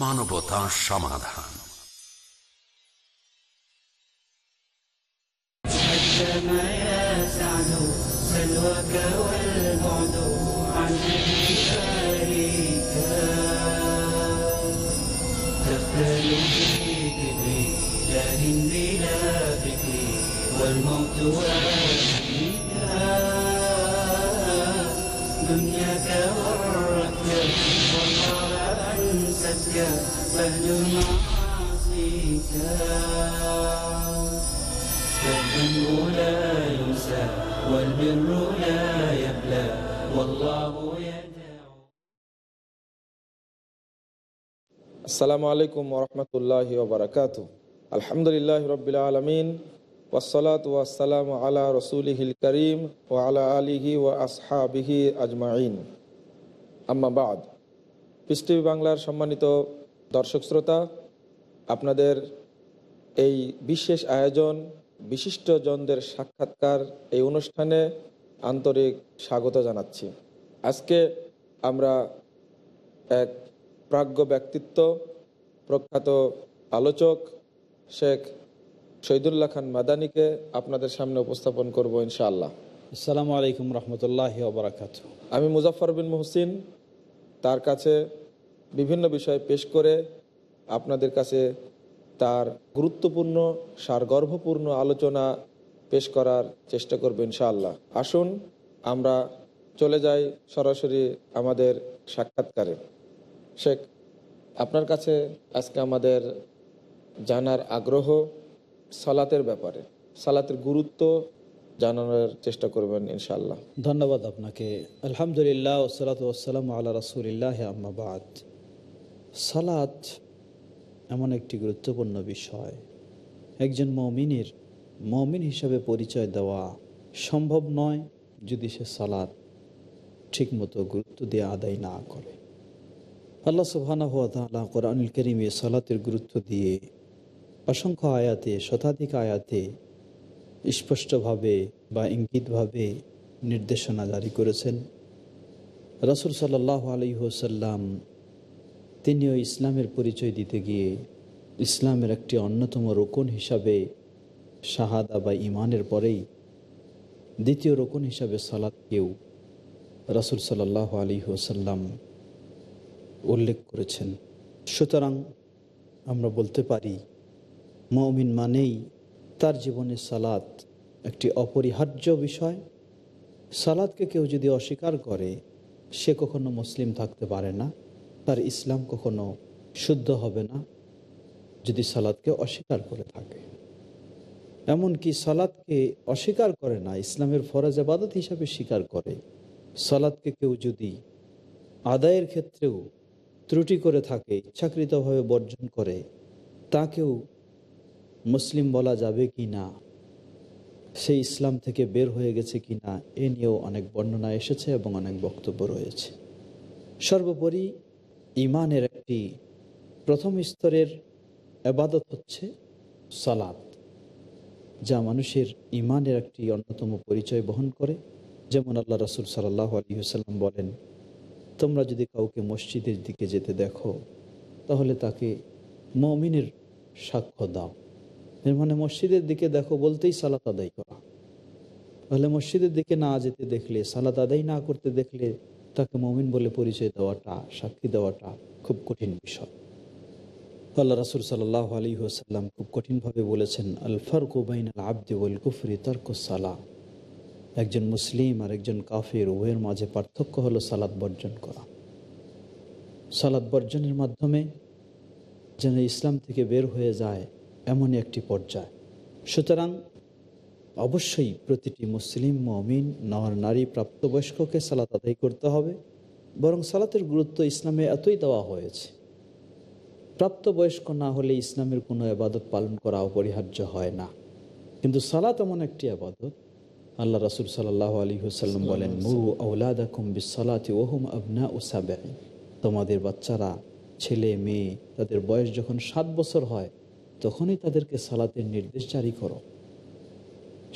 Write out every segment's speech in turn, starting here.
মানবতা সমাধান كما يسعد سلوك والبعد عن أهلك تختل في كبري لكن بلا فكري والموت وأهلك السلام عليكم ورحمة الله وبركاته. الحمد لله رب العالمين والصلاة والسلام على رسوله الكريم وعلى آله وأصحابه أجمعين. أما بعد piece TV বাংলার সম্মানিত দর্শক শ্রোতা আপনাদের এই বিশেষ আয়োজন বিশিষ্ট জনদের সাক্ষাৎকার এই অনুষ্ঠানে আন্তরিক স্বাগত জানাচ্ছি। আজকে আমরা এক প্রাজ্ঞ ব্যক্তিত্ব প্রখ্যাত আলোচক শেখ শহীদুল্লাহ খান মাদানিকে আপনাদের সামনে উপস্থাপন করব ইনশাআল্লাহ। আসসালামু আলাইকুম রহমতুল্লাহ আমি মুজাফর বিন মুহসিন তার কাছে বিভিন্ন বিষয় পেশ করে আপনাদের কাছে তার গুরুত্বপূর্ণ, সারগর্ভপূর্ণ আলোচনা পেশ করার চেষ্টা করব ইনশাআল্লাহ। আসুন, আমরা চলে যাই সরাসরি আমাদের সাক্ষাৎকারে। শেখ, আপনার কাছে আজকে আমাদের জানার আগ্রহ সালাতের ব্যাপারে, সালাতের গুরুত্ব জানানোর চেষ্টা করবেন ইনশাল্লাহ ধন্যবাদ আপনাকে। আলহামদুলিল্লাহ ওসালাত ওসালাম আল্লাহ রসুলিল্লাহ আম্মাবাদ সালাত এমন একটি গুরুত্বপূর্ণ বিষয়। একজন মমিনের মমিন হিসাবে পরিচয় দেওয়া সম্ভব নয় যদি সে সালাত ঠিকমতো গুরুত্ব দিয়ে আদায় না করে। আল্লাহ সুবহানাহ ওয়া তাআলা কোরআনুল করিমে সালাতের গুরুত্ব দিয়ে অসংখ্য আয়াতে, শতাধিক আয়াতে স্পষ্টভাবে বা ইঙ্গিতভাবে নির্দেশনা জারি করেছেন। রসুল সাল্লাহ আলী হোসাল্লাম তিনিও ইসলামের পরিচয় দিতে গিয়ে ইসলামের একটি অন্যতম রোকন হিসাবে শাহাদা বা ইমানের পরেই দ্বিতীয় রোকন হিসাবে সালাদকেও রসুল সাল্লাহ আলী হোসাল্লাম উল্লেখ করেছেন। সুতরাং আমরা বলতে পারি, মমিন মানেই তার জীবনে সালাত একটি অপরিহার্য বিষয়। সালাদকে কেউ যদি অস্বীকার করে, সে কখনো মুসলিম থাকতে পারে না, তার ইসলাম কখনো শুদ্ধ হবে না যদি সালাদকে অস্বীকার করে থাকে। এমনকি সালাদকে অস্বীকার করে না, ইসলামের ফরজ আবাদত হিসাবে স্বীকার করে সালাদকে কেউ যদি আদায়ের ক্ষেত্রেও ত্রুটি করে থাকে, ইচ্ছাকৃতভাবে বর্জন করে, তাকেও মুসলিম বলা যাবে কি না? সে ইসলাম থেকে বের হয়ে গেছে কি না, এ নিয়েও অনেক বর্ণনা এসেছে এবং অনেক বক্তব্য রয়েছে। সর্বোপরি ইমানের একটি প্রথম স্তরের আবাদত হচ্ছে সালাদ যা মানুষের ইমানের একটি অন্যতম পরিচয় বহন করে। যেমন আল্লাহ রসুল সাল্লাহ আলী সাল্লাম বলেন, তোমরা যদি কাউকে মসজিদের দিকে যেতে দেখো, তাহলে তাকে মমিনের সাক্ষ্য দাও। এর মানে মসজিদের দিকে দেখো বলতেই সালাত আদায় করা। তাহলে মসজিদের দিকে না যেতে দেখলে, সালাত আদায় না করতে দেখলে তাকে মমিন বলে পরিচয় দেওয়াটা, সাক্ষী দেওয়াটা খুব কঠিন বিষয়। আল্লাহ রাসুল সাল্লাহ আলী হোসাল্লাম খুব কঠিনভাবে বলেছেন, আল ফারকু আল আব্দি ওয়াল কুফরি তারকুসালা একজন মুসলিম আর একজন কাফির, উভয়ের মাঝে পার্থক্য হলো সালাদ বর্জন করা। সালাদ বর্জনের মাধ্যমে যেন ইসলাম থেকে বের হয়ে যায় এমনই একটি পর্যায়। সুতরাং অবশ্যই প্রতিটি মুসলিম মমিন নর নারী প্রাপ্তবয়স্ককে সালাত আদায় করতে হবে। বরং সালাতের গুরুত্ব ইসলামে এতই দেওয়া হয়েছে প্রাপ্তবয়স্ক না হলে ইসলামের কোনো আবাদত পালন করা অপরিহার্য হয় না। কিন্তু সালাত এমন একটি আবাদত আল্লাহ রাসুল সাল্লাহ আলী হুসাল্লাম বলেন মুরু আউলাদাকুম বিসালাতি ওহুম আবনা উসাবে তোমাদের বাচ্চারা ছেলে মেয়ে তাদের বয়স যখন সাত বছর হয় তখনই তাদেরকে সালাতের নির্দেশ জারি করো।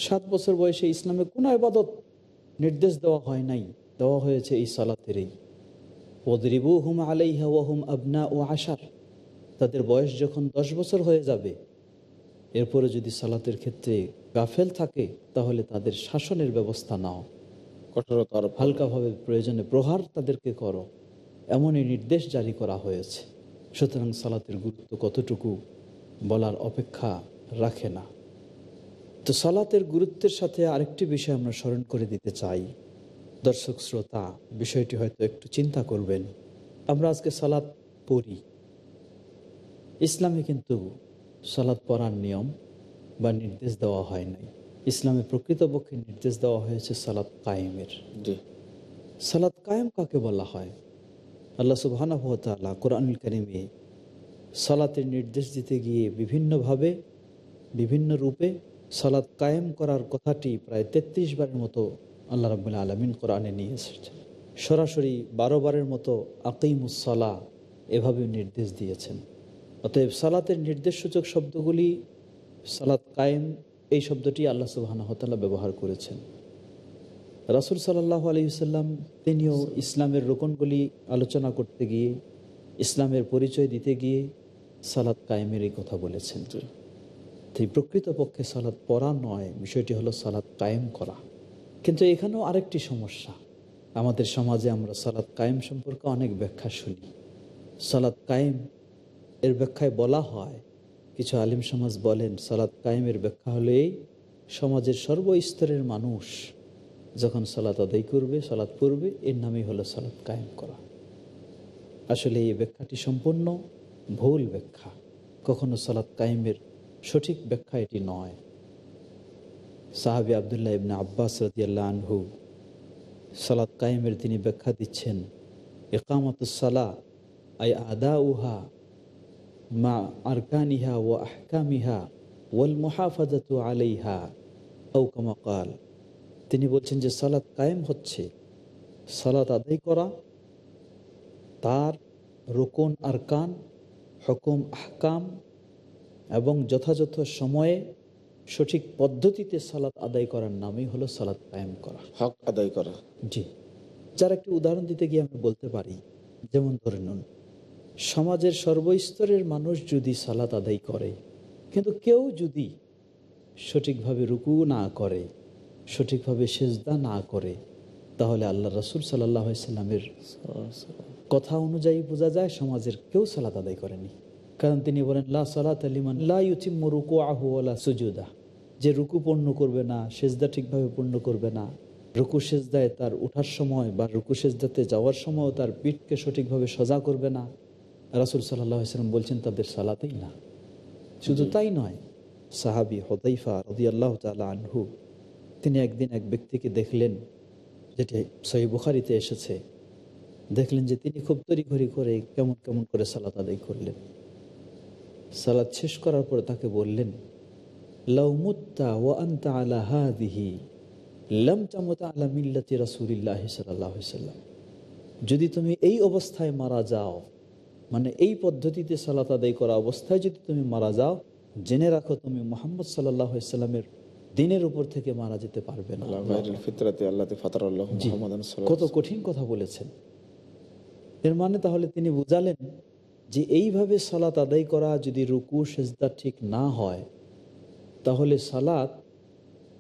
সাত বছর বয়সে ইসলামে কোনো আবাদত নির্দেশ দেওয়া হয় নাই, দেওয়া হয়েছে এই সালাতেরই। ওদরিবু হুম আলাইহা ওহুম আবনা ও আশার। তাদের বয়স যখন দশ বছর হয়ে যাবে, এরপরে যদি সালাতের ক্ষেত্রে গাফেল থাকে, তাহলে তাদের শাসনের ব্যবস্থা নাও। কঠোরতা আরোপ হালকাভাবে প্রয়োজনে প্রহার তাদেরকে করো। এমনই নির্দেশ জারি করা হয়েছে। সুতরাং সালাতের গুরুত্ব কতটুকু বলার অপেক্ষা রাখে না। তো সালাতের গুরুত্বের সাথে আরেকটি বিষয় আমরা স্মরণ করে দিতে চাই। দর্শক শ্রোতা বিষয়টি হয়তো একটু চিন্তা করবেন। আমরা আজকে সালাত পড়ি। ইসলামে কিন্তু সালাত পড়ার নিয়ম বা নির্দেশ দেওয়া হয় নাই। ইসলামে প্রকৃতপক্ষে নির্দেশ দেওয়া হয়েছে সালাত কায়েমের। সালাত কায়েম কাকে বলা হয়? আল্লাহ তাআলা কোরআনুল কারিমে সালাতের নির্দেশ দিতে গিয়ে বিভিন্নভাবে, বিভিন্ন রূপে সালাত কায়েম করার কথাটি প্রায় তেত্রিশ বারের মতো আল্লাহ রাবুল্লাহ আলমিন কোরআনে নিয়ে এসেছেন। সরাসরি বারো বারের মতো আকিমুসলা এভাবে নির্দেশ দিয়েছেন। অতএব সালাতের নির্দেশসূচক শব্দগুলি, সালাত কায়েম, এই শব্দটি আল্লাহ সুবাহানহতাল্লাহ ব্যবহার করেছেন। রাসুল সাল্লাহ আলহিসাল্লাম তিনিও ইসলামের রোকনগুলি আলোচনা করতে গিয়ে ইসলামের পরিচয় দিতে গিয়ে সালাদ কায়েমের এই কথা বলেছেন। তো এই প্রকৃতপক্ষে সালাদ পড়া নয় বিষয়টি হলো সালাদ কায়েম করা। কিন্তু এখানেও আরেকটি সমস্যা। আমাদের সমাজে আমরা সালাদ কায়েম সম্পর্কে অনেক ব্যাখ্যা শুনি। সালাদ কায়েম এর ব্যাখ্যায় বলা হয় কিছু আলিম সমাজ বলেন সালাদ কায়েমের ব্যাখ্যা হলো এই সমাজের সর্বস্তরের মানুষ যখন সালাত আদায় করবে সালাত পড়বে এর নামই হলো সালাত কায়েম করা। আসলে এই ব্যাখ্যাটি সম্পূর্ণ ভুল ব্যাখ্যা। কখনো সালাত কায়েমের সঠিক ব্যাখ্যা এটি নয়। সাহাবি আবদুল্লাহ ইবনে আব্বাস রদিয়াল্লাহ আনহু সালাত কায়েমের তিনি ব্যাখ্যা দিচ্ছেন একামতুসালা আই আদা উহা মা আরকানিহা ও আহকামিহা ওয়াল মুহাফাজাতু আলাইহা। ঔকামা কাল, তিনি বলছেন যে সালাত কায়েম হচ্ছে। সালাত আদায় করা তার রোকন আরকান হকুম আহকাম এবং যথাযথ সময়ে সঠিক পদ্ধতিতে সালাত আদায় করার নামই হলো সালাত কায়েম করা। হক আদায় করা। জি। যার একটি উদাহরণ দিতে গিয়ে আমি বলতে পারি যেমন ধরে নুন সমাজের সর্বস্তরের মানুষ যদি সালাত আদায় করে কিন্তু কেউ যদি সঠিকভাবে রুকু না করে সঠিকভাবে সেজদা না করে তাহলে আল্লাহ রসুল সাল্লাহ সাল্লামের কথা অনুযায়ী বোঝা যায়, সমাজের কেউ সালাত আদায় করেনি। কারণ তিনি বলেন, লা সালাত আলিমান রুকু সুজুদা। যে রুকু পূর্ণ করবে না, সেজদা ঠিকভাবে পূর্ণ করবে না। রুকু সেজদায় তার উঠার সময় বা রুকু সেজদাতে যাওয়ার সময় তার পিঠকে সঠিকভাবে সজা করবে না। রাসুল সাল্লাহ সাল্লাম বলছেন, তাদের সালাতেই না। শুধু তাই নয়, সাহাবি হদাইফা রদি আল্লাহ তালা আনহু, তিনি একদিন এক ব্যক্তিকে দেখলেন যেটি সহি বুখারিতে এসেছে, দেখলেন যে তিনি খুব তড়িঘড়ি করে কেমন কেমন করে সালাত আদায় করলেন। সালাদ শেষ করার পরে তাকে বললেন লাউমুত্তা ও আন্তা আলা হাদিহি, লাম চামতা আলা মিল্লাতি রাসুলিল্লাহ সাল্লাম। যদি তুমি এই অবস্থায় মারা যাও মানে এই পদ্ধতিতে সালাত আদায় করা অবস্থায় যদি তুমি মারা যাও, জেনে রাখো তুমি মোহাম্মদ সাল্লাহ সাল্লামের দিনের উপর থেকে মারা যেতে পারবে না। কত কঠিন কথা বলেছেন। এর মানে তাহলে তিনি বুঝালেন যে এইভাবে সালাত আদায় করা যদি রুকু সেজদা ঠিক না হয় তাহলে সালাত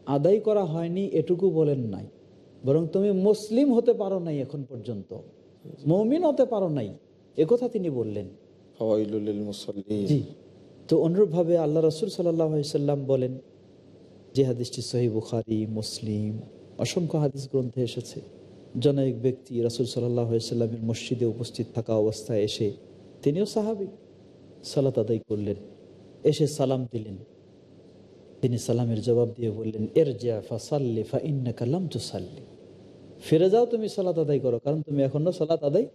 আদায় করা হয়নি এটুকু বলেন নাই। বরং তুমি মুসলিম হতে পারো নাই এখন পর্যন্ত। মমিন হতে পারো নাই। একথা তিনি বললেন। জি। তো অনুরূপভাবে আল্লাহ রসুল সাল্লাহ সাল্লাম বলেন যে হাদিসটি সহি বুখারি মুসলিম অসংখ্য হাদিস গ্রন্থে এসেছে। জনৈক ব্যক্তি রসুল সাল্লাহ সাল্লামের মসজিদে উপস্থিত থাকা অবস্থায় এসে তিনিও সাহাবি সালাত আদায় করলেন এসে সালাম দিলেন। তিনি সালামের জবাব দিয়ে বললেন এর জা ফাসাল্লি ফা ইন্না কালাম তু সাল্লি ফিরে যাও তুমি সালাত আদায় করো কারণ তুমি এখনও সালাত আদায়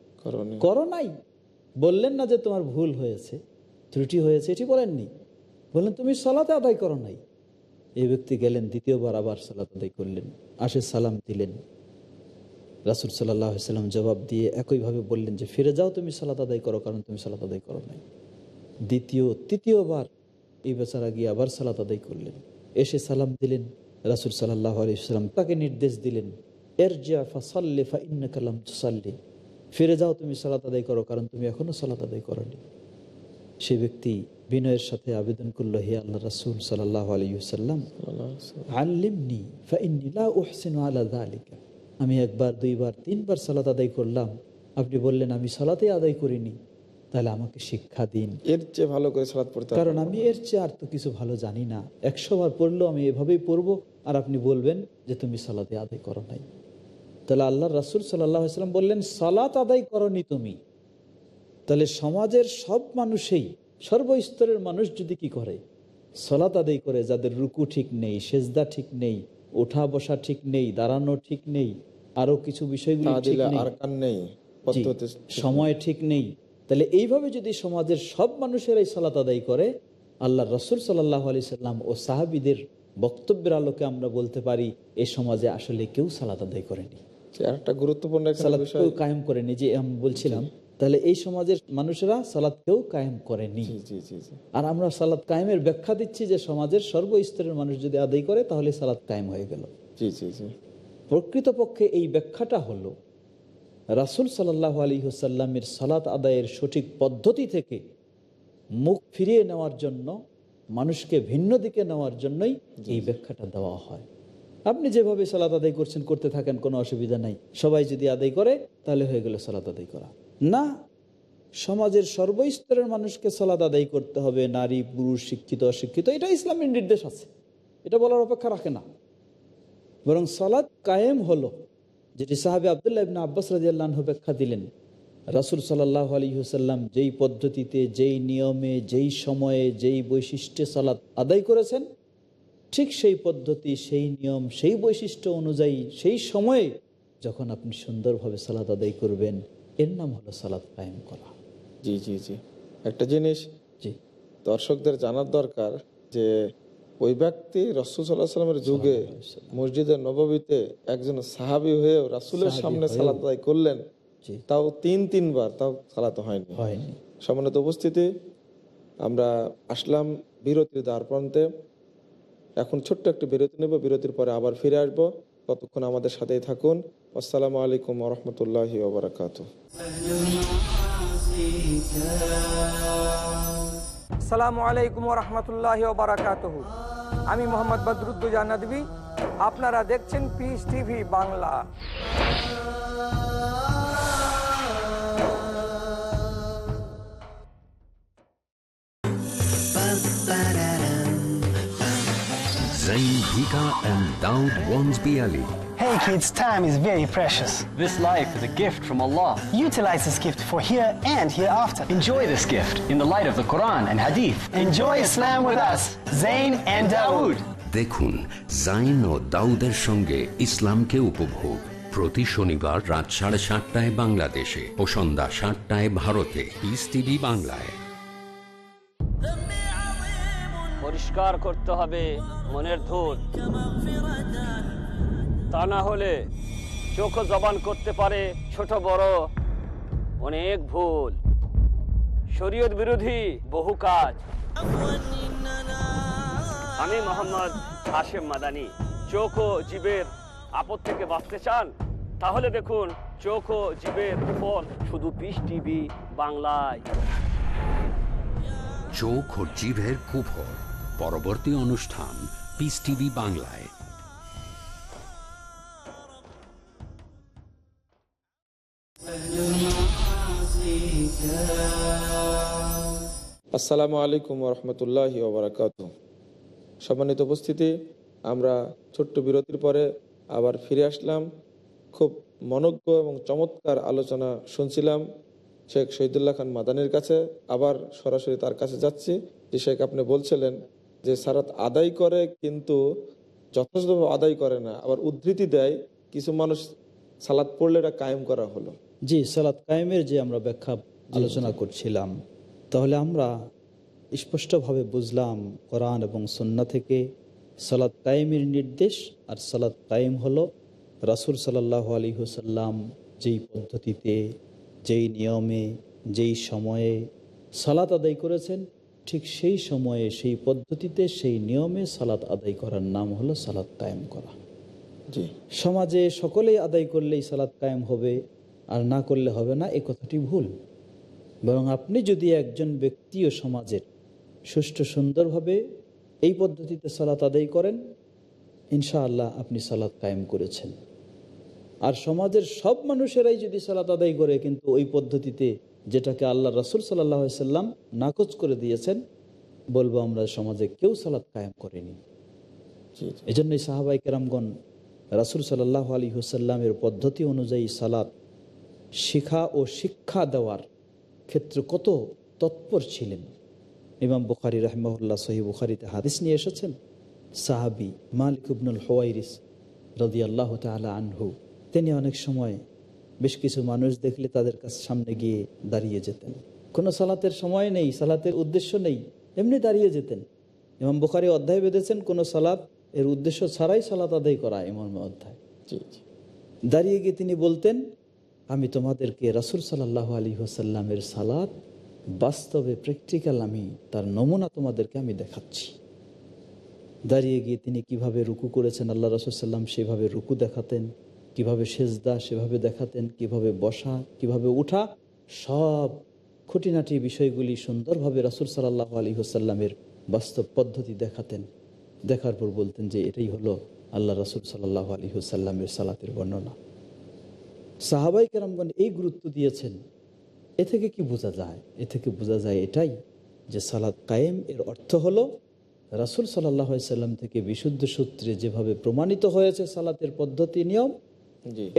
করো নাই। বললেন না যে তোমার ভুল হয়েছে ত্রুটি হয়েছে এটি বলেননি। বললেন তুমি সালাতে আদায় করো নাই। এই ব্যক্তি গেলেন, দ্বিতীয়বার আবার সালাত আদায় করলেন, আসে সালাম দিলেন। রাসুল সাল্লাহ সাল্লাম জবাব দিয়ে একইভাবে বললেন যে, ফিরে যাও, তুমি সালাত আদায় করো, কারণ তুমি সালাত আদায় করো নাই। দ্বিতীয়, তৃতীয়বার এই বেচারা গিয়ে আবার সালাত আদায় করলেন। এসে সালাম দিলেন, রাসুল সাল্লাহ আলিয়াল্লাম তাকে নির্দেশ দিলেন এর জিয়া ফাসাল্লি ফা ইন্না কালাম তুসাল্লি। ফিরে যাও, তুমি সালাত আদায় করো, কারণ তুমি এখনও সালাত আদায় করনি। সে ব্যক্তি বিনয়ের সাথে আবেদন করল হে আল্লাহ রাসুল সাল্লাহ আলিউসাল্লাম আল্লিমনি ফাইন্নি লা উহসিনু আলা যালিকা। আমি একবার দুইবার তিনবার সালাত আদায় করলাম। আপনি বললেন আমি সালাতে আদায় করিনি। তাহলে আমাকে শিক্ষা দিন। এর চেয়ে ভালো করে সালাত পড়তে কারণ আমি এর চেয়ে আর তো কিছু ভালো জানি না। একশো বার পড়লেও আমি এভাবেই পড়ব আর আপনি বলবেন যে তুমি সালাতে আদায় করো নাই। তাহলে আল্লাহ রাসুল সাল্লাম বললেন সালাত আদায় করনি তুমি। তাহলে সমাজের সব মানুষেই সর্বস্তরের মানুষ যদি কি করে? সলাত আদায় করে যাদের রুকু ঠিক নেই সেজদা ঠিক নেই ওঠা বসা ঠিক নেই দাঁড়ানো ঠিক নেই আরও কিছু বিষয়গুলি সময় ঠিক নেই। তাহলে এইভাবে যদি সমাজের সব মানুষেরাই সালাত আদায় করে আল্লাহ রসুল সাল্লাহ আলি সাল্লাম ও সাহাবিদের বক্তব্যের আলোকে আমরা বলতে পারি এই সমাজে আসলে কেউ সালাত আদায় করেনি। একটা গুরুত্বপূর্ণ একটা সালাত কেউ কায়েম করেনি যে আমি বলছিলাম তাহলে এই সমাজের মানুষেরা সালাত কেউ কায়েম করেনি। জি জি জি জি। আর আমরা সালাত কায়েমের ব্যাখ্যা দিচ্ছি যে সমাজের সর্বস্তরের মানুষ যদি আদায় করে তাহলে সালাত কায়েম হয়ে গেল। জি জি জি। প্রকৃতপক্ষে এই ব্যাখ্যাটা হলো রাসুল সাল্লাহ আলী হুসাল্লামের সালাত আদায়ের সঠিক পদ্ধতি থেকে মুখ ফিরিয়ে নেওয়ার জন্য মানুষকে ভিন্ন দিকে নেওয়ার জন্যই এই ব্যাখ্যাটা দেওয়া হয়। আপনি যেভাবে সালাত আদায় করছেন করতে থাকেন কোনো অসুবিধা নাই। সবাই যদি আদায় করে তাহলে হয়ে গেল সালাত আদায় করা। না, সমাজের সর্বস্তরের মানুষকে সালাদ আদায় করতে হবে, নারী, পুরুষ, শিক্ষিত, অশিক্ষিত, এটা ইসলামের নির্দেশ আছে। এটা বলার অপেক্ষা রাখে না। বরং সলাদ কায়েম হলো, যেটি সাহাবে আবদুল্লাহ ইবনা আব্বাস রাজিয়াল্লাহ ব্যাখ্যা দিলেন। রাসুল সাল্লাহ আলী হুসাল্লাম যেই পদ্ধতিতে, যেই নিয়মে, যেই সময়ে, যেই বৈশিষ্ট্যে সালাদ আদায় করেছেন, ঠিক সেই পদ্ধতি, সেই নিয়ম, সেই বৈশিষ্ট্য অনুযায়ী সেই সময়ে যখন আপনি সুন্দরভাবে সালাদ আদায় করবেন এর নাম হলো সালাদ কায়েম করা। জি জি জি। একটা জিনিস জি। দর্শকদের জানার দরকার যে ওই ব্যক্তি রসুল সাল্লাহ সাল্লামের যুগে মসজিদের নববীতে একজন সাহাবি হয়েও রাসুলের সামনে সালাত আদায় করলেন তাও তিন তিনবার তাও সালাত হয়নি। সম্মানিত উপস্থিতি আমরা আসলাম বিরতির দ্বার প্রান্তে। এখন ছোট্ট একটি বিরতি নেব বিরতির পরে আবার ফিরে আসব। ততক্ষণ আমাদের সাথেই থাকুন। আসসালামু আলাইকুম রহমতুল্লাহি ওবরাকাত আসসালামু আলাইকুম রহমতুল্লাহ বারাকাতুহু। আমি মোহাম্মদ বদরুদ্দুজা নদী আপনারা দেখছেন Peace TV Bangla. Zain Hika and Daud Wansby Ali. Hey kids, time is very precious. This life is a gift from Allah. Utilize this gift for here and hereafter. Enjoy this gift in the light of the Quran and Hadith. Enjoy Islam with us, Zain and Dawood. দেখুন জাইন ও দাউদের সঙ্গে ইসলামকে উপভোগ প্রতি শনিবার রাত সাড়ে সাতটায় বাংলাদেশে ও সন্ধ্যা সাতটায় ভারতে পিস টিভি বাংলায় পরিষ্কার করতে হবে মনের ধূল তা না হলে চোখ জবান করতে পারে ছোট বড় অনেক ভুল। শরীয়ত বিরোধী বহু কাজ। আমি মোহাম্মদ হাশেম মাদানি। চোখ ও জীবের আপদ থেকে বাঁচতে চান? তাহলে দেখুন, চোখ ও জীবের উপর শুধু পিস টিভি বাংলায়। চোখ ও জিভের কুফর। পরবর্তী অনুষ্ঠান পিস টিভি বাংলায়। আসসালামু আলাইকুম রহমতুল্লাহি ওবরাকাত সম্মানিত উপস্থিতি, আমরা ছোট্ট বিরতির পরে আবার ফিরে আসলাম। খুব মনজ্ঞ এবং চমৎকার আলোচনা শুনছিলাম শেখ শহীদুল্লাহ খান মাদানির কাছে। আবার সরাসরি তার কাছে যাচ্ছি। যে শেখ আপনি বলছিলেন যে সারাত আদায় করে কিন্তু যথাযথভাবে আদায় করে না, আবার উদ্ধৃতি দেয়, কিছু মানুষ সালাদ পড়লে এটা কায়েম করা হলো। জি সালাত কায়েমের যে আমরা ব্যাখ্যা আলোচনা করছিলাম তাহলে আমরা স্পষ্টভাবে বুঝলাম কোরআন এবং সন্না থেকে সালাত কায়েমের নির্দেশ আর সালাত কায়েম হলো রাসুল সাল্লাহ আলী হুসাল্লাম যেই পদ্ধতিতে যেই নিয়মে যেই সময়ে সালাত আদায় করেছেন ঠিক সেই সময়ে সেই পদ্ধতিতে সেই নিয়মে সালাত আদায় করার নাম হলো সালাত কায়েম করা। জি। সমাজে সকলেই আদায় করলেই সালাত কায়েম হবে আর না করলে হবে না এ কথাটি ভুল। বরং আপনি যদি একজন ব্যক্তি ও সমাজের সুষ্ঠু সুন্দরভাবে এই পদ্ধতিতে সালাত আদায় করেন ইনশাআল্লাহ আপনি সালাত কায়েম করেছেন। আর সমাজের সব মানুষেরাই যদি সালাত আদায় করে কিন্তু ওই পদ্ধতিতে যেটাকে আল্লাহ রাসুল সাল্লাহ সাল্লাম নাকচ করে দিয়েছেন বলব আমরা সমাজে কেউ সালাত কায়েম করেনি। জি জি। এই জন্যই সাহাবাই কেরামগণ রাসুল সাল্লাহ আলী হুসাল্লামের পদ্ধতি অনুযায়ী সালাত শিখা ও শিক্ষা দেওয়ার ক্ষেত্রে কত তৎপর ছিলেন? ইমাম বুখারি রহমাউল্লাহ সহি বুখারিতে হাদিস নিয়ে এসেছেন সাহাবি মালিক ইবনুল হওয়াইরিস রদি আল্লাহ তালা আনহু তিনি অনেক সময় বেশ কিছু মানুষ দেখলে তাদের কাছে সামনে গিয়ে দাঁড়িয়ে যেতেন। কোনো সালাতের সময় নেই সালাতের উদ্দেশ্য নেই এমনি দাঁড়িয়ে যেতেন। ইমাম বুখারি অধ্যায় বেঁধেছেন কোনো সালাত এর উদ্দেশ্য ছাড়াই সালাত আদায় করা এমন অধ্যায়। দাঁড়িয়ে গিয়ে তিনি বলতেন আমি তোমাদেরকে রাসুল সাল্লাহ আলী হোসাল্লামের সালাত, বাস্তবে প্র্যাকটিক্যাল আমি তার নমুনা তোমাদেরকে আমি দেখাচ্ছি। দাঁড়িয়ে গিয়ে তিনি কীভাবে রুকু করেছেন, আল্লাহ রসুল সাল্লাম সেভাবে রুকু দেখাতেন, কীভাবে সেজদা সেভাবে দেখাতেন, কীভাবে বসা, কীভাবে উঠা, সব খুঁটিনাটি বিষয়গুলি সুন্দরভাবে রাসুল সাল্লাহ আলী হোসাল্লামের বাস্তব পদ্ধতি দেখাতেন। দেখার পর বলতেন যে এটাই হলো আল্লাহ রসুল সাল্লাহ আলী হোসাল্লামের সালাতের বর্ণনা। সাহাবাই কেরামগণ এই গুরুত্ব দিয়েছেন। এ থেকে কি বোঝা যায়? এ থেকে বোঝা যায় এটাই যে সালাদ কায়েম এর অর্থ হলো রাসুল সাল্লাহ সাল্লাম থেকে বিশুদ্ধ সূত্রে যেভাবে প্রমাণিত হয়েছে সালাতের পদ্ধতি নিয়ম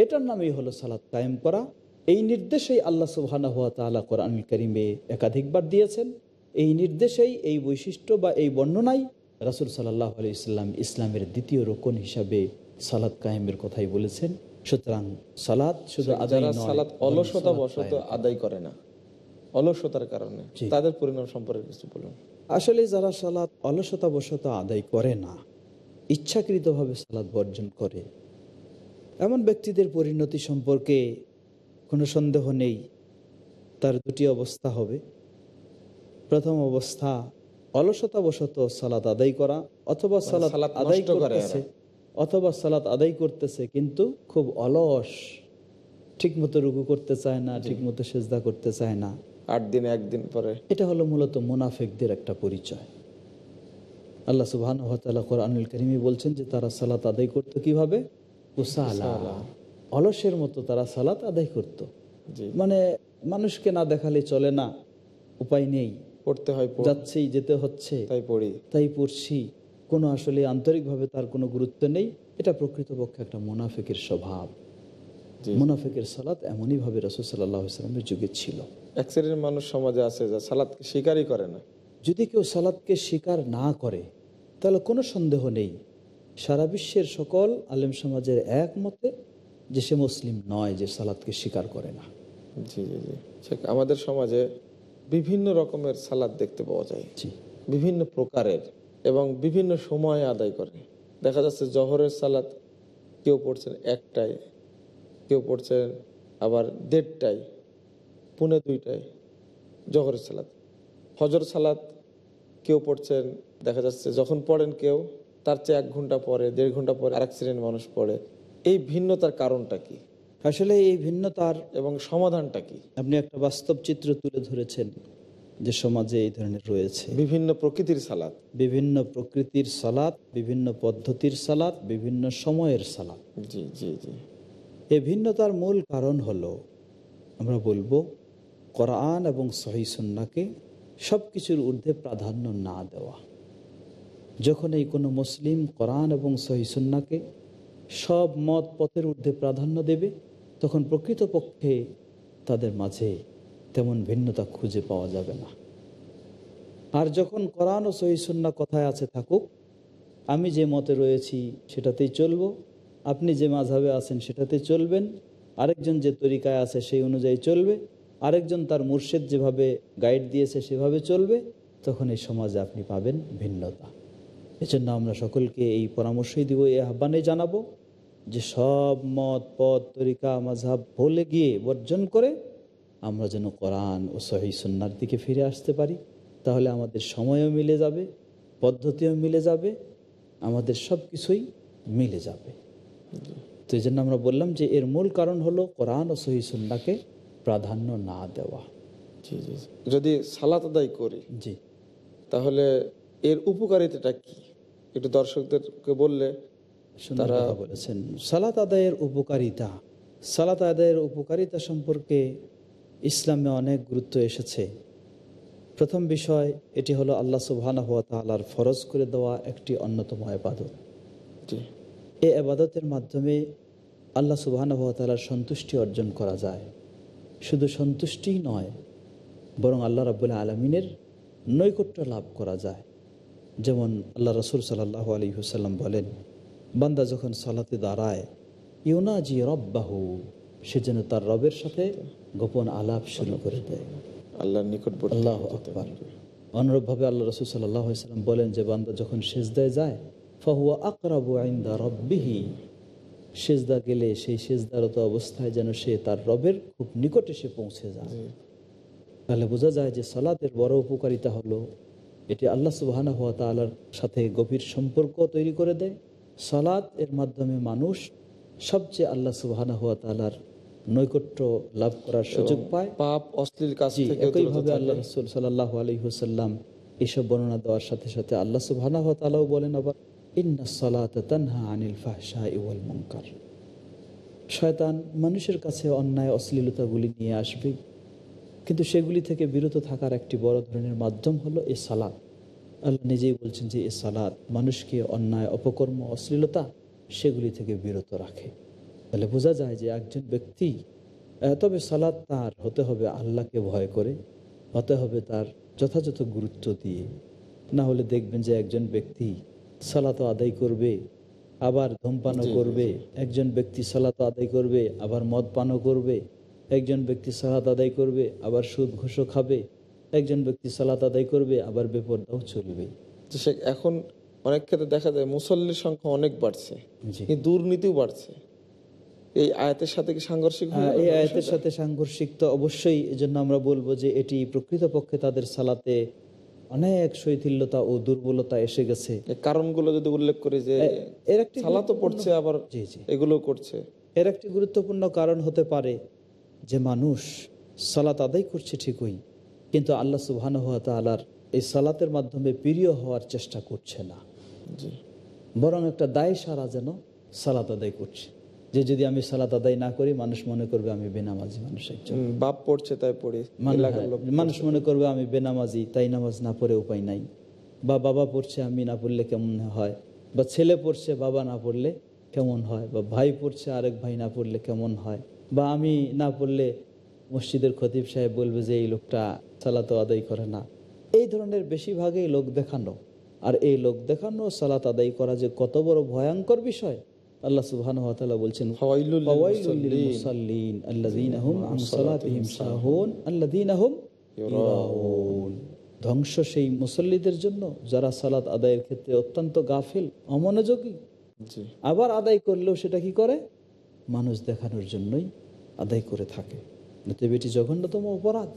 এটার নামই হলো সালাত কায়েম করা। এই নির্দেশেই আল্লাহ সুবহানা হুয়া তালা কোরআন করিমে একাধিকবার দিয়েছেন। এই নির্দেশেই এই বৈশিষ্ট্য বা এই বর্ণনাই রাসুল সাল্লাহ আলি ইসলাম ইসলামের দ্বিতীয় রোকন হিসাবে সালাদ কায়েমের কথাই বলেছেন। সুতরাং সালাদ শুধু আদায় যারা নয়, অলসতা বশত আদায় করে না। অলসতার কারণে। তাদের পরিণাম সম্পর্কে কিছু বলুন। আসলে যারা সালাত অলসতাবশত আদায় করে না ইচ্ছাকৃতভাবে সালাদ বর্জন করে এমন ব্যক্তিদের পরিণতি সম্পর্কে কোনো সন্দেহ নেই তার দুটি অবস্থা হবে। প্রথম অবস্থা অলসতা অলসতাবশত সালাত আদায় করা অথবা সালাত সালাত আদায় করতেছে। অথবা সালাত আদায় করতেছে কিন্তু খুব অলস ঠিকমতো রুকু করতে চায় না ঠিকমতো সেজদা করতে চায় না। আট দিন একদিন পরে। এটা হলো মূলত মুনাফেকদের একটা পরিচয়। আল্লাহ সুবহান কোরআনুল করিমি বলছেন যে তারা সালাত আদায় করতো কীভাবে? অলসের মতো তারা সালাত আদায় করত। মানে মানুষকে না দেখালে চলে না উপায় নেই। পড়তে হয় যাচ্ছেই যেতে হচ্ছে। তাই পড়ি। তাই পড়ছি। কোনো আসলে আন্তরিকভাবে তার কোনো গুরুত্ব নেই এটা প্রকৃতপক্ষে একটা মুনাফেকের স্বভাব। মুনাফেকের সালাত এমনইভাবে রসুল সাল্লাহ সাল্লামের যুগে ছিল। এক শ্রেণির মানুষ সমাজে আছে যা সালাদকে স্বীকারই করে না। যদি কেউ সালাদকে স্বীকার না করে তাহলে কোনো সন্দেহ নেই। সারা বিশ্বের সকল আলেম সমাজের একমতে যে সে মুসলিম নয় যে সালাদকে স্বীকার করে না। জি জি জি। আমাদের সমাজে বিভিন্ন রকমের সালাদ দেখতে পাওয়া যায়। বিভিন্ন প্রকারের। এবং বিভিন্ন সময়ে আদায় করে। দেখা যাচ্ছে জহরের সালাদ কেউ পড়ছেন একটায় কেউ পড়ছেন আবার দেড়টায় পুনে দুইটায় জহরের সালাত। ফজর সালাদ কেউ পড়ছেন দেখা যাচ্ছে যখন পড়েন কেউ তার চেয়ে এক ঘণ্টা পরে দেড় ঘণ্টা পরে আরেক শ্রেণির মানুষ পড়ে। এই ভিন্নতার কারণটা কি? আসলে এই ভিন্নতার এবং সমাধানটা কি? আপনি একটা বাস্তব চিত্র তুলে ধরেছেন। যে সমাজে এই ধরনের রয়েছে। বিভিন্ন প্রকৃতির সালাদ। বিভিন্ন প্রকৃতির সালাত বিভিন্ন পদ্ধতির সালাত বিভিন্ন সময়ের সালাত জি জি জি। এ ভিন্নতার মূল কারণ হলো আমরা বলব কোরআন এবং সহি সুন্নাকে সব কিছুর ঊর্ধ্বে প্রাধান্য না দেওয়া। যখন এই কোনো মুসলিম কোরআন এবং সহি সুন্নাকে সব মত পথের ঊর্ধ্বে প্রাধান্য দেবে তখন প্রকৃতপক্ষে তাদের মাঝে তেমন ভিন্নতা খুঁজে পাওয়া যাবে না। আর যখন কোরআন ও সহি সুন্না কথায় আছে থাকুক, আমি যে মতে রয়েছি সেটাতেই চলবো, আপনি যে মাঝাবে আছেন সেটাতে চলবেন, আরেকজন যে তরিকায় আছে সেই অনুযায়ী চলবে, আরেকজন তার মুর্শেদ যেভাবে গাইড দিয়েছে সেভাবে চলবে, তখন এই সমাজে আপনি পাবেন ভিন্নতা। এজন্য আমরা সকলকে এই পরামর্শই দিব, এই আহ্বানে জানাব যে সব মত, পথ, তরিকা মাঝাব ভুলে গিয়ে বর্জন করে আমরা যেন কোরআন ও সহি সুন্নার দিকে ফিরে আসতে পারি তাহলে আমাদের সময়ও মিলে যাবে পদ্ধতিও মিলে যাবে আমাদের সব কিছুই মিলে যাবে। তো এই জন্য আমরা বললাম যে এর মূল কারণ হলো কোরআন ও সহি সুন্নাকে প্রাধান্য না দেওয়া। জি জি জি। যদি সালাত আদায় করি জি। তাহলে এর উপকারিতাটা কি? একটু দর্শকদেরকে বললে সুন্দর বলেছেন। সালাত আদায়ের উপকারিতা। সালাত আদায়ের উপকারিতা সম্পর্কে ইসলামে অনেক গুরুত্ব এসেছে। প্রথম বিষয় এটি হলো আল্লাহ সুবহানাহু ওয়া তাআলার ফরজ করে দেওয়া একটি অন্যতম আবাদত এই আবাদতের মাধ্যমে আল্লাহ সুবহানাহু ওয়া তাআলার সন্তুষ্টি অর্জন করা যায়। শুধু সন্তুষ্টিই নয় বরং আল্লাহ রাবুল্লাহ আলমিনের নৈকট্য লাভ করা যায়। যেমন আল্লাহ রসুল সাল্লাহ আলী হুসাল্লাম বলেন বান্দা যখন সালাতে দাঁড়ায় ইউনাজি রব্বাহু সে যেন তার রবের সাথে গোপন আলাপ শুরু করে দেয়। আল্লাহর নিকটবর্তী আল্লাহ আকবার। পারবে। অনুরূপভাবে আল্লাহ রসুল সাল্লাহ সাল্লাম বলেন যে বান্দা যখন সেজদায় যায় ফাহুয়া আকরাবু আইন্দা রব্বিহি। সেজদা গেলে সেই সেজদারত অবস্থায় যেন সে তার রবের খুব নিকটে সে পৌঁছে যায়। তাহলে বোঝা যায় যে সালাতের বড় উপকারিতা হলো এটি আল্লাহ সুবাহানা হওয়া তালার সাথে গভীর সম্পর্ক তৈরি করে দেয়। সালাত এর মাধ্যমে মানুষ সবচেয়ে আল্লাহ সুবাহানা হওয়া তালার নৈকট্য লাভ করার সুযোগ পায়। পাপ অশ্লীল কাজ একইভাবে আল্লাহ রসুল সাল্লাহ আলী হুসাল্লাম এইসব বর্ণনা দেওয়ার সাথে সাথে আল্লাহ তালাও বলেন আবার ইন্না সালাত তানহা আনিল ফাহশা ইওয়াল মুনকার। শয়তান মানুষের কাছে অন্যায় অশ্লীলতাগুলি নিয়ে আসবে কিন্তু সেগুলি থেকে বিরত থাকার একটি বড় ধরনের মাধ্যম হলো এ সালাদ আল্লাহ নিজেই বলছেন যে এ সালাদ মানুষকে অন্যায় অপকর্ম অশ্লীলতা সেগুলি থেকে বিরত রাখে। তাহলে বোঝা যায় যে একজন ব্যক্তি তবে সালাদ তার হতে হবে আল্লাহকে ভয় করে হতে হবে তার যথাযথ গুরুত্ব দিয়ে। না হলে দেখবেন যে একজন ব্যক্তি সালাত আদায় করবে আবার ধূমপানও করবে একজন ব্যক্তি সালাত আদায় করবে আবার মদ পানও করবে একজন ব্যক্তি সালাত আদায় করবে আবার সুদ ঘুষও খাবে একজন ব্যক্তি সালাত আদায় করবে আবার বেপরদাও চলবে। যে সে এখন অনেক ক্ষেত্রে দেখা যায় মুসল্লির সংখ্যা অনেক বাড়ছে দুর্নীতিও বাড়ছে। এই আয়াতের সাথে কি সাংঘর্ষিক হয়ে এই আয়াতের সাথে সাংঘর্ষিক তো অবশ্যই এজন্য আমরা বলব যে এটি প্রকৃতপক্ষে তাদের সালাতে অনেক শৈথিল্যতা ও দুর্বলতা এসে গেছে। কারণগুলো যদি উল্লেখ করি যে এর একটি সালাতও পড়ছে আবার এগুলো করছে। এর একটি গুরুত্বপূর্ণ কারণ হতে পারে যে মানুষ সালাত আদায় করছে ঠিকই কিন্তু আল্লাহ সুবহান হাত তালার এই সালাতের মাধ্যমে প্রিয় হওয়ার চেষ্টা করছে না। বরং একটা দায় সারা যেন সালাত আদায় করছে। যে যদি আমি সালাত আদায় না করি মানুষ মনে করবে আমি বেনামাজি মানুষ একজন। বাপ পড়ছে তাই পড়ি লোক মানুষ মনে করবে আমি বেনামাজি তাই নামাজ না পড়ে উপায় নাই। বা বাবা পড়ছে আমি না পড়লে কেমন হয়? বা ছেলে পড়ছে বাবা না পড়লে কেমন হয়? বা ভাই পড়ছে আরেক ভাই না পড়লে কেমন হয়? বা আমি না পড়লে মসজিদের খতিব সাহেব বলবে যে এই লোকটা সালাত আদায় করে না। এই ধরনের বেশিরভাগই লোক দেখানো। আর এই লোক দেখানো সালাত আদায় করা যে কত বড় ভয়ঙ্কর বিষয় আল্লাহ সুবহান বলছেন হুম ইউরাউন ধ্বংস সেই মুসল্লিদের জন্য যারা সালাত আদায়ের ক্ষেত্রে অত্যন্ত গাফিল অমনোযোগী। আবার আদায় করলেও সেটা কি করে? মানুষ দেখানোর জন্যই আদায় করে থাকে। এটি জঘন্যতম অপরাধ।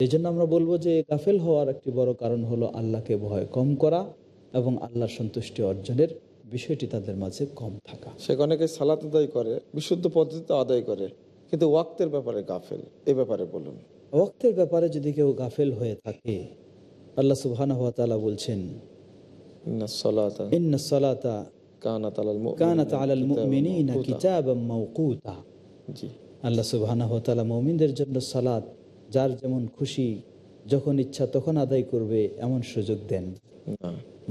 এই জন্য আমরা বলব যে গাফেল হওয়ার একটি বড় কারণ হলো আল্লাহকে ভয় কম করা এবং আল্লাহর সন্তুষ্টি অর্জনের বিষয়টি তাদের মাঝে কম থাকা। সে অনেকে সালাত আদায় করে বিশুদ্ধ পদ্ধতিতে আদায় করে কিন্তু ওয়াক্তের ব্যাপারে গাফেল এ ব্যাপারে বলুন। ওয়াক্তের ব্যাপারে যদি কেউ গাফেল হয়ে থাকে আল্লাহ সুবহানাহু ওয়া তাআলা বলছেন আল্লাহ সুবহানাহু ওয়া তাআলা মুমিনদের জন্য সালাত যার যেমন খুশি যখন ইচ্ছা তখন আদায় করবে এমন সুযোগ দেন।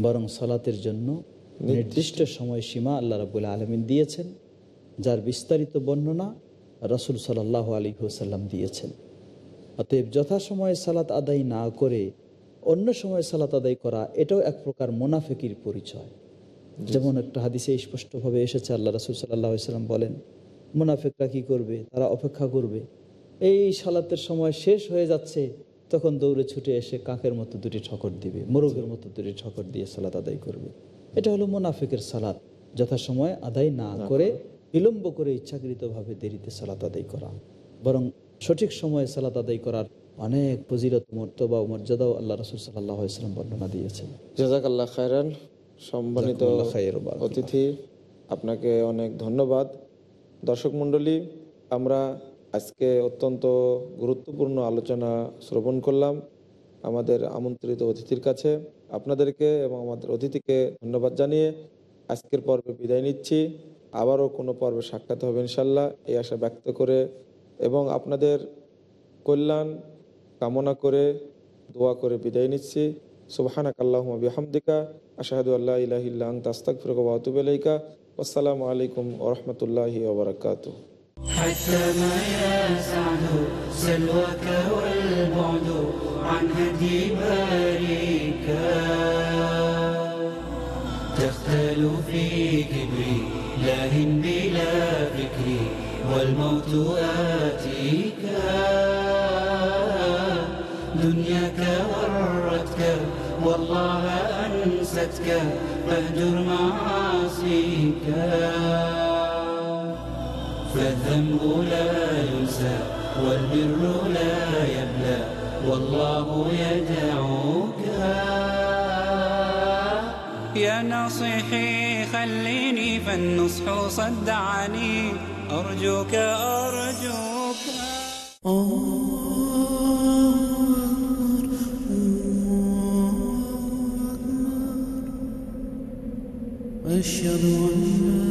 বরং সালাতের জন্য নির্দিষ্ট সময়সীমা আল্লাহ রাবুল আলমিন দিয়েছেন, যার বিস্তারিত বর্ণনা রসুল সাল্লাহ আলী হুসাল্লাম দিয়েছেন। অতএব যথাসময়ে সালাত আদায় না করে অন্য সময় সালাত আদায় করা, এটাও এক প্রকার মোনাফেকির পরিচয়। যেমন একটা হাদিসে স্পষ্টভাবে এসেছে, আল্লাহ রসুল সাল্লাহ সাল্লাম বলেন, মুনাফেকরা কি করবে? তারা অপেক্ষা করবে। এই সালাতের সময় শেষ হয়ে যাচ্ছে, তখন দৌড়ে ছুটে এসে কাকের মতো দুটি ঠকর দিবে, মোরগের মতো দুটি ঠকর দিয়ে সালাত আদায় করবে। এটা হলো মুনাফেকের সালাদ যথাসময় আদায় না করে বিলম্ব করে ইচ্ছাকৃতভাবে দেরিতে সালাত আদায় করা। বরং সঠিক সময়ে সালাত আদায় করার অনেক ফজিলত মর্তবা ও মর্যাদাও আল্লাহ রসুল সাল্লাহ ইসলাম বর্ণনা দিয়েছেন। খায়রান। সম্মানিত। অতিথি আপনাকে অনেক ধন্যবাদ। দর্শক মণ্ডলী আমরা আজকে অত্যন্ত গুরুত্বপূর্ণ আলোচনা শ্রবণ করলাম আমাদের আমন্ত্রিত অতিথির কাছে। আপনাদেরকে এবং আমাদের অতিথিকে ধন্যবাদ জানিয়ে আজকের পর্বে বিদায় নিচ্ছি আবারও কোনো পর্বে সাক্ষাৎ হবে ইনশাল্লাহ এই আশা ব্যক্ত করে এবং আপনাদের কল্যাণ কামনা করে দোয়া করে বিদায় নিচ্ছি সুবাহানাক আল্লাহ বিহামদিকা আশাহাদু আল্লাহ ইলাহিল্লা আং তাস্তাক ফিরকাতুবেলাইকা আসসালামু আলাইকুম ওরহমতুল্লাহি ওবরাকাতু حتى ما يسعد سلوك والبعد عن هدي تختل في كبري لاهن بلا فكري والموت آتيك. دنياك ورتك والله أنستك فاهجر معاصيك. فالذنب لا ينسى والبر لا يبلى والله يدعوك. يا ناصحي خليني فالنصح صدعني. أرجوك أرجوك. أشهد أن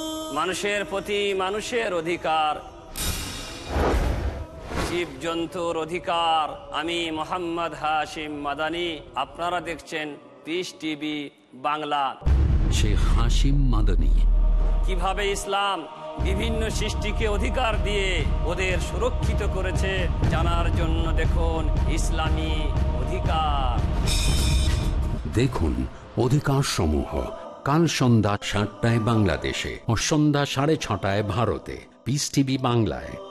মানুষের প্রতি মানুষের অধিকার। জীব জন্তুর অধিকার। আমি মোহাম্মদ হাশিম মাদানি আপনারা দেখছেন পিস টিভি বাংলা। শেখ হাসিম মাদানী। কীভাবে ইসলাম বিভিন্ন সৃষ্টিকে অধিকার দিয়ে ওদের সুরক্ষিত করেছে জানার জন্য দেখুন ইসলামী অধিকার। দেখুন অধিকার সমূহ কাল সন্ধ্যা সাতটায় বাংলাদেশে ও সন্ধ্যা সাড়ে ছটায় ভারতে। পিস টিভি বাংলায়।